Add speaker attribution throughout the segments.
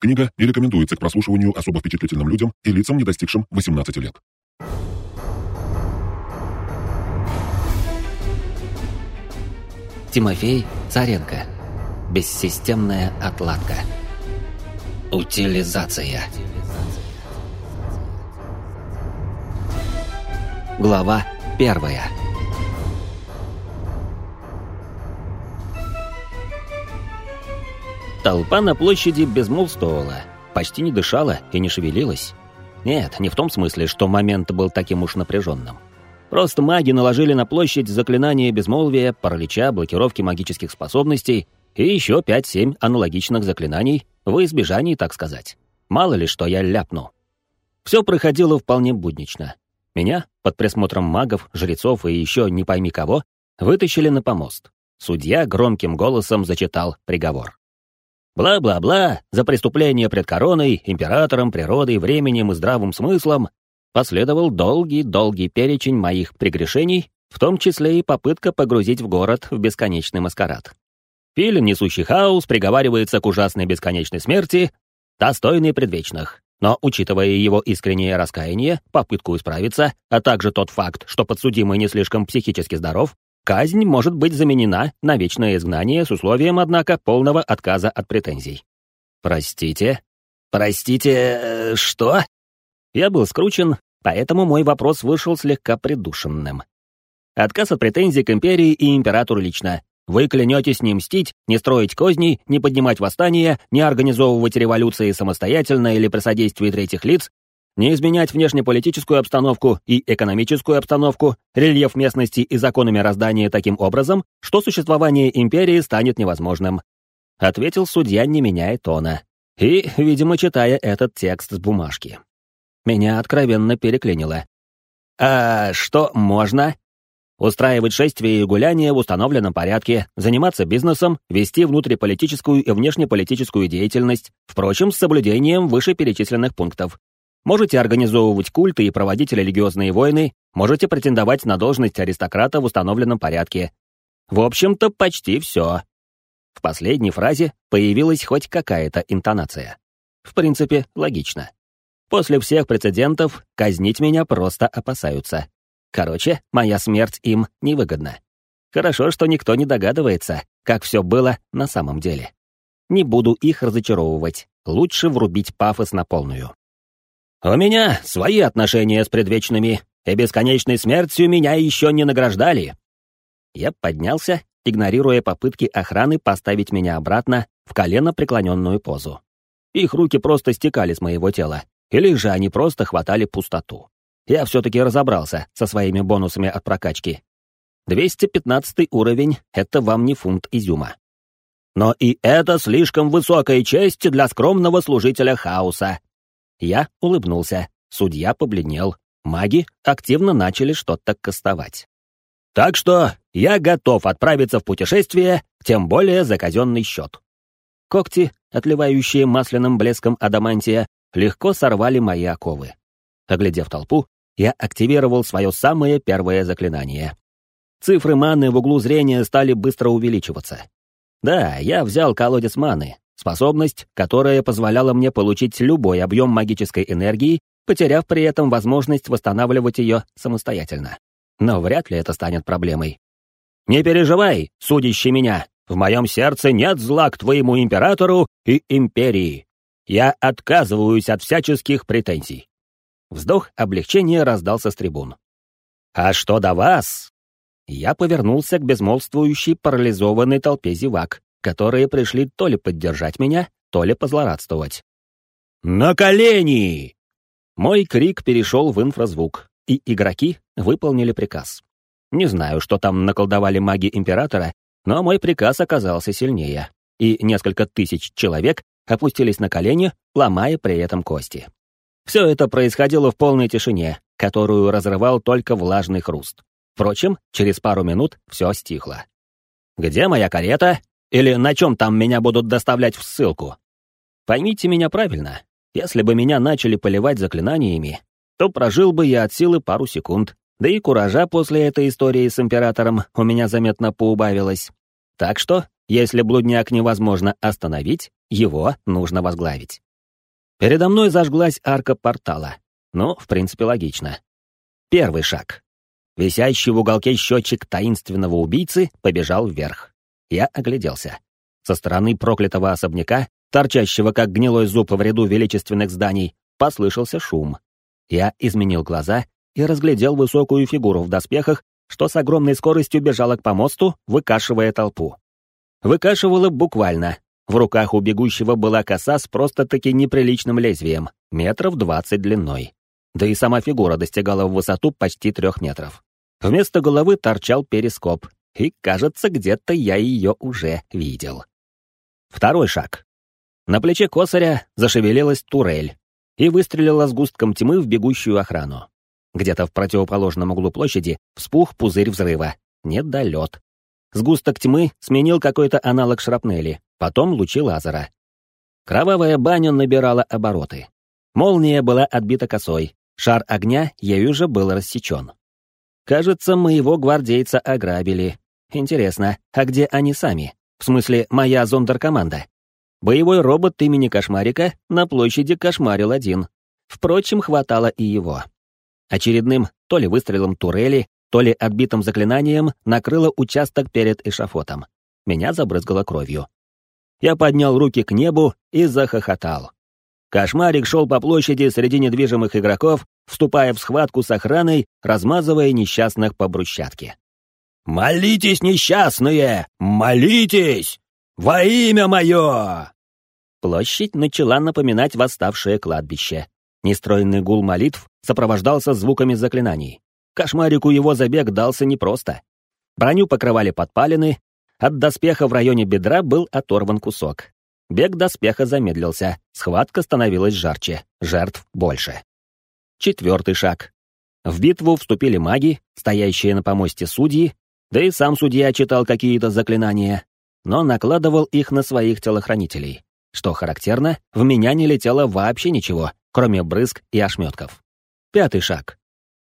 Speaker 1: Книга не рекомендуется к прослушиванию особо впечатлительным людям и лицам, не достигшим 18 лет.
Speaker 2: Тимофей Царенко. Бессистемная отладка. Утилизация. Глава первая. Толпа на площади безмолвствовала, почти не дышала и не шевелилась. Нет, не в том смысле, что момент был таким уж напряженным. Просто маги наложили на площадь заклинания безмолвия, паралича, блокировки магических способностей и еще 5-7 аналогичных заклинаний в избежании, так сказать. Мало ли, что я ляпну. Все проходило вполне буднично. Меня, под присмотром магов, жрецов и еще не пойми кого, вытащили на помост. Судья громким голосом зачитал приговор. Бла-бла-бла, за преступление пред короной, императором, природой, временем и здравым смыслом последовал долгий-долгий перечень моих прегрешений, в том числе и попытка погрузить в город в бесконечный маскарад. Филин, несущий хаос, приговаривается к ужасной бесконечной смерти, достойный предвечных. Но, учитывая его искреннее раскаяние, попытку исправиться, а также тот факт, что подсудимый не слишком психически здоров, Казнь может быть заменена на вечное изгнание с условием, однако, полного отказа от претензий. Простите? Простите, э, что? Я был скручен, поэтому мой вопрос вышел слегка придушенным. Отказ от претензий к империи и императору лично. Вы клянетесь не мстить, не строить козней, не поднимать восстания, не организовывать революции самостоятельно или при содействии третьих лиц, не изменять внешнеполитическую обстановку и экономическую обстановку, рельеф местности и законы мироздания таким образом, что существование империи станет невозможным. Ответил судья, не меняя тона. И, видимо, читая этот текст с бумажки. Меня откровенно переклинило. «А что можно?» устраивать шествия и гуляния в установленном порядке, заниматься бизнесом, вести внутриполитическую и внешнеполитическую деятельность, впрочем, с соблюдением вышеперечисленных пунктов. Можете организовывать культы и проводить религиозные войны, можете претендовать на должность аристократа в установленном порядке. В общем-то, почти все. В последней фразе появилась хоть какая-то интонация. В принципе, логично. После всех прецедентов казнить меня просто опасаются. Короче, моя смерть им невыгодна. Хорошо, что никто не догадывается, как все было на самом деле. Не буду их разочаровывать, лучше врубить пафос на полную. «У меня свои отношения с предвечными, и бесконечной смертью меня еще не награждали». Я поднялся, игнорируя попытки охраны поставить меня обратно в колено преклоненную позу. Их руки просто стекали с моего тела, или же они просто хватали пустоту. Я все-таки разобрался со своими бонусами от прокачки. 215 уровень — это вам не фунт изюма. Но и это слишком высокая честь для скромного служителя хаоса, я улыбнулся, судья побледнел, маги активно начали что-то кастовать. «Так что я готов отправиться в путешествие, тем более за казенный счет». Когти, отливающие масляным блеском адамантия, легко сорвали мои оковы. Оглядев толпу, я активировал свое самое первое заклинание. Цифры маны в углу зрения стали быстро увеличиваться. Да, я взял колодец маны, Способность, которая позволяла мне получить любой объем магической энергии, потеряв при этом возможность восстанавливать ее самостоятельно. Но вряд ли это станет проблемой. «Не переживай, судящий меня, в моем сердце нет зла к твоему императору и империи. Я отказываюсь от всяческих претензий». Вздох облегчения раздался с трибун. «А что до вас?» Я повернулся к безмолвствующей парализованной толпе зевак, которые пришли то ли поддержать меня, то ли позлорадствовать. «На колени!» Мой крик перешел в инфразвук, и игроки выполнили приказ. Не знаю, что там наколдовали маги Императора, но мой приказ оказался сильнее, и несколько тысяч человек опустились на колени, ломая при этом кости. Все это происходило в полной тишине, которую разрывал только влажный хруст. Впрочем, через пару минут все стихло. «Где моя карета?» Или на чем там меня будут доставлять в ссылку? Поймите меня правильно. Если бы меня начали поливать заклинаниями, то прожил бы я от силы пару секунд. Да и куража после этой истории с императором у меня заметно поубавилось. Так что, если блудняк невозможно остановить, его нужно возглавить. Передо мной зажглась арка портала. Ну, в принципе, логично. Первый шаг. Висящий в уголке счетчик таинственного убийцы побежал вверх. Я огляделся. Со стороны проклятого особняка, торчащего как гнилой зуб в ряду величественных зданий, послышался шум. Я изменил глаза и разглядел высокую фигуру в доспехах, что с огромной скоростью бежала к помосту, выкашивая толпу. Выкашивала буквально. В руках у бегущего была коса с просто-таки неприличным лезвием, метров двадцать длиной. Да и сама фигура достигала в высоту почти трех метров. Вместо головы торчал перископ, и, кажется, где-то я ее уже видел. Второй шаг. На плече косаря зашевелилась турель и выстрелила с густком тьмы в бегущую охрану. Где-то в противоположном углу площади вспух пузырь взрыва. Недолет. Сгусток тьмы сменил какой-то аналог шрапнели, потом лучи лазера. Кровавая баня набирала обороты. Молния была отбита косой, шар огня ею же был рассечен. Кажется, моего гвардейца ограбили. Интересно, а где они сами? В смысле, моя зондеркоманда? Боевой робот имени Кошмарика на площади кошмарил один. Впрочем, хватало и его. Очередным то ли выстрелом турели, то ли отбитым заклинанием накрыло участок перед эшафотом. Меня забрызгало кровью. Я поднял руки к небу и захохотал. Кошмарик шел по площади среди недвижимых игроков, вступая в схватку с охраной, размазывая несчастных по брусчатке. «Молитесь, несчастные! Молитесь! Во имя мое!» Площадь начала напоминать восставшее кладбище. Нестройный гул молитв сопровождался звуками заклинаний. Кошмарику его забег дался непросто. Броню покрывали подпалины, от доспеха в районе бедра был оторван кусок. Бег доспеха замедлился, схватка становилась жарче, жертв больше. Четвертый шаг. В битву вступили маги, стоящие на помосте судьи, да и сам судья читал какие-то заклинания, но накладывал их на своих телохранителей. Что характерно, в меня не летело вообще ничего, кроме брызг и ошметков. Пятый шаг.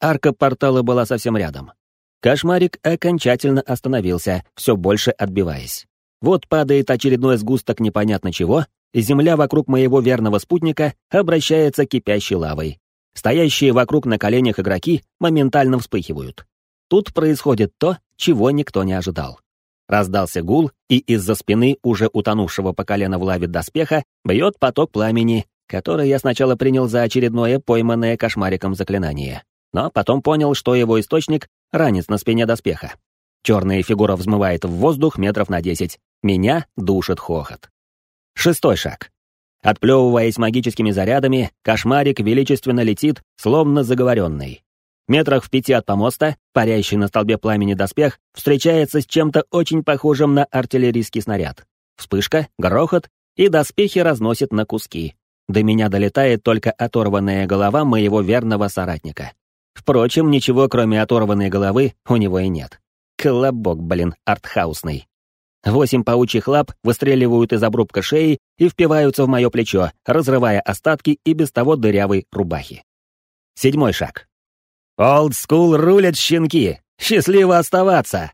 Speaker 2: Арка портала была совсем рядом. Кошмарик окончательно остановился, все больше отбиваясь. Вот падает очередной сгусток непонятно чего, и земля вокруг моего верного спутника обращается кипящей лавой. Стоящие вокруг на коленях игроки моментально вспыхивают. Тут происходит то, чего никто не ожидал. Раздался гул, и из-за спины уже утонувшего по колено в лаве доспеха бьет поток пламени, который я сначала принял за очередное пойманное кошмариком заклинание но потом понял, что его источник — ранец на спине доспеха. Черная фигура взмывает в воздух метров на десять. Меня душит хохот. Шестой шаг. Отплевываясь магическими зарядами, кошмарик величественно летит, словно заговоренный. Метрах в пяти от помоста, парящий на столбе пламени доспех, встречается с чем-то очень похожим на артиллерийский снаряд. Вспышка, грохот, и доспехи разносит на куски. До меня долетает только оторванная голова моего верного соратника. Впрочем, ничего кроме оторванной головы у него и нет. Колобок, блин, артхаусный. Восемь паучьих лап выстреливают из обрубка шеи и впиваются в мое плечо, разрывая остатки и без того дырявой рубахи. Седьмой шаг. «Олд скул рулят щенки! Счастливо оставаться!»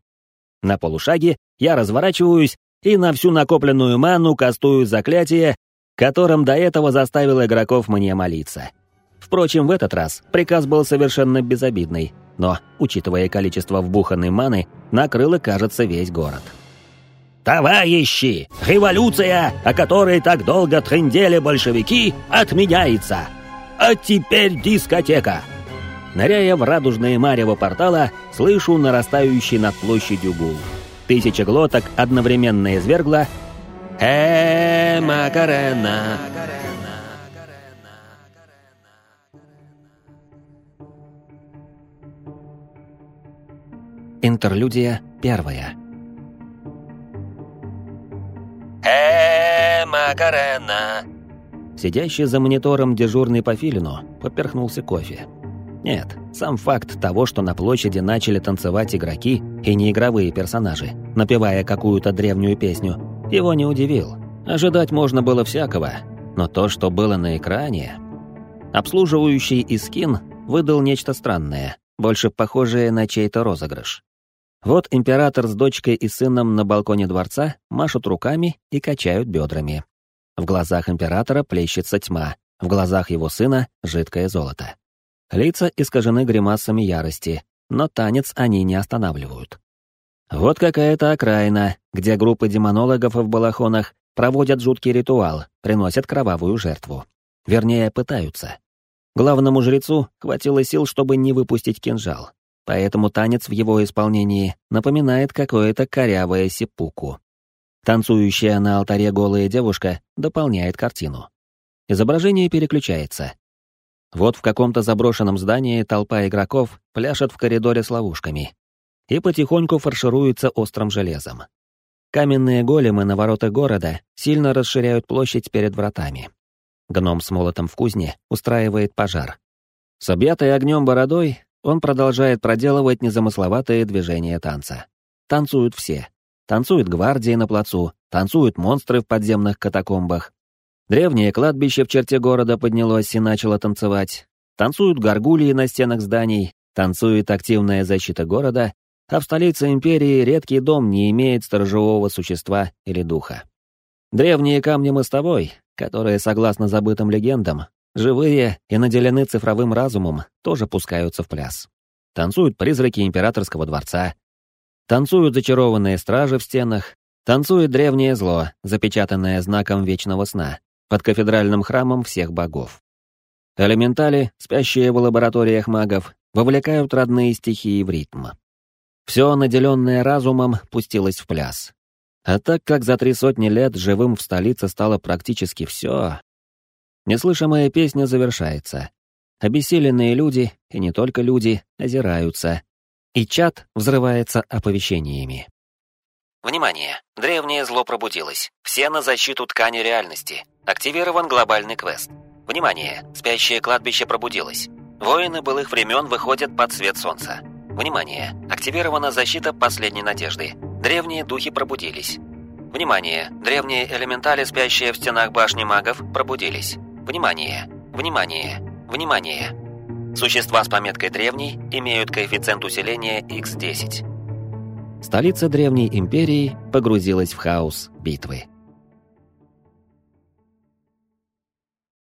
Speaker 2: На полушаге я разворачиваюсь и на всю накопленную ману кастую заклятие, которым до этого заставил игроков мне молиться. Впрочем, в этот раз приказ был совершенно безобидный, но, учитывая количество вбуханной маны, накрыло, кажется, весь город. «Товарищи! Революция, о которой так долго трындели большевики, отменяется! А теперь дискотека!» Ныряя в радужные марево портала, слышу нарастающий над площадью гул. Тысяча глоток одновременно извергла «Э, Макарена!» Интерлюдия первая. э Макарена!» Сидящий за монитором дежурный по филину поперхнулся кофе. Нет, сам факт того, что на площади начали танцевать игроки и неигровые персонажи, напевая какую-то древнюю песню, его не удивил. Ожидать можно было всякого, но то, что было на экране... Обслуживающий Искин выдал нечто странное, больше похожее на чей-то розыгрыш. Вот император с дочкой и сыном на балконе дворца машут руками и качают бедрами. В глазах императора плещется тьма, В глазах его сына жидкое золото. Лица искажены гримасами ярости, но танец они не останавливают. Вот какая-то окраина, где группы демонологов в балахонах проводят жуткий ритуал, приносят кровавую жертву. Вернее, пытаются. Главному жрецу хватило сил, чтобы не выпустить кинжал, поэтому танец в его исполнении напоминает какое-то корявое сипуку. Танцующая на алтаре голая девушка дополняет картину. Изображение переключается. Вот в каком-то заброшенном здании толпа игроков пляшет в коридоре с ловушками и потихоньку фаршируется острым железом. Каменные големы на воротах города сильно расширяют площадь перед вратами. Гном с молотом в кузне устраивает пожар. С объятой огнем бородой он продолжает проделывать незамысловатые движения танца. Танцуют все. Танцуют гвардии на плацу, танцуют монстры в подземных катакомбах. Древнее кладбище в черте города поднялось и начало танцевать. Танцуют горгулии на стенах зданий, танцует активная защита города, а в столице империи редкий дом не имеет сторожевого существа или духа. Древние камни мостовой, которые, согласно забытым легендам, живые и наделены цифровым разумом, тоже пускаются в пляс. Танцуют призраки императорского дворца, танцуют зачарованные стражи в стенах, танцует древнее зло, запечатанное знаком вечного сна, под кафедральным храмом всех богов. Элементали, спящие в лабораториях магов, вовлекают родные стихии в ритм. Все, наделенное разумом, пустилось в пляс. А так как за три сотни лет живым в столице стало практически все, неслышимая песня завершается. Обессиленные люди, и не только люди, озираются. И чат взрывается оповещениями. Внимание! Древнее зло пробудилось. Все на защиту ткани реальности. Активирован глобальный квест. Внимание! Спящее кладбище пробудилось. Воины былых времен выходят под свет солнца. Внимание! Активирована защита последней надежды. Древние духи пробудились. Внимание! Древние элементали, спящие в стенах башни магов, пробудились. Внимание! Внимание! Внимание! Существа с пометкой «древний» имеют коэффициент усиления x10. Столица Древней Империи погрузилась в хаос битвы.